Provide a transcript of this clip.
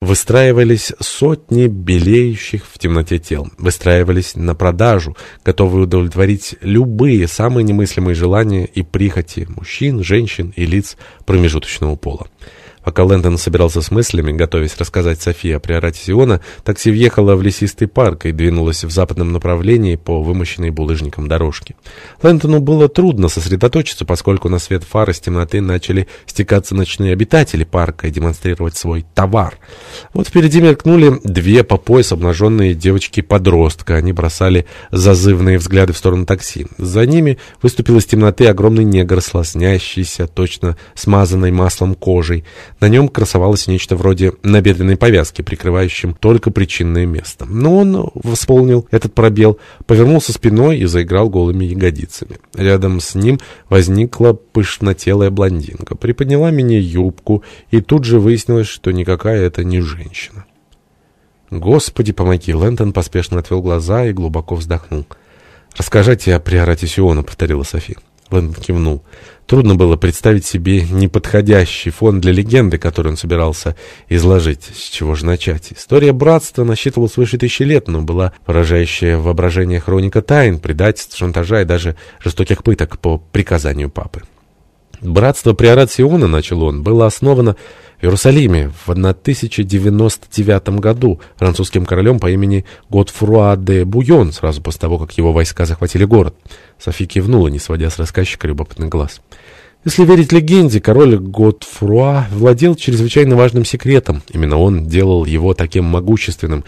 Выстраивались сотни белеющих в темноте тел. Выстраивались на продажу, готовые удовлетворить любые самые немыслимые желания и прихоти мужчин, женщин и лиц промежуточного пола. Пока Лэндон собирался с мыслями, готовясь рассказать Софии о приорате Сиона, такси въехало в лесистый парк и двинулось в западном направлении по вымощенной булыжником дорожке. Лэндону было трудно сосредоточиться, поскольку на свет фар из темноты начали стекаться ночные обитатели парка и демонстрировать свой товар. Вот впереди мелькнули две по пояс обнаженные девочки-подростка. Они бросали зазывные взгляды в сторону такси. За ними выступил из темноты огромный негр, слоснящийся, точно смазанной маслом кожей. На нем красовалось нечто вроде набедренной повязки, прикрывающим только причинное место. Но он восполнил этот пробел, повернулся спиной и заиграл голыми ягодицами. Рядом с ним возникла пышнотелая блондинка, приподняла мини-юбку, и тут же выяснилось, что никакая это не женщина. «Господи, помоги!» Лэнтон поспешно отвел глаза и глубоко вздохнул. «Расскажите о приорате Сиона», — повторила София. Лэндон кивнул. Трудно было представить себе неподходящий фон для легенды, которую он собирался изложить. С чего же начать? История братства насчитывала свыше тысячи лет, но была поражающая воображение хроника тайн, предательств, шантажа и даже жестоких пыток по приказанию папы. Братство Приорат Сиона, начал он, было основано в Иерусалиме в 1099 году французским королем по имени Готфруа де Буйон, сразу после того, как его войска захватили город. Софи кивнула, не сводя с рассказчика любопытный глаз. Если верить легенде, король Готфруа владел чрезвычайно важным секретом. Именно он делал его таким могущественным,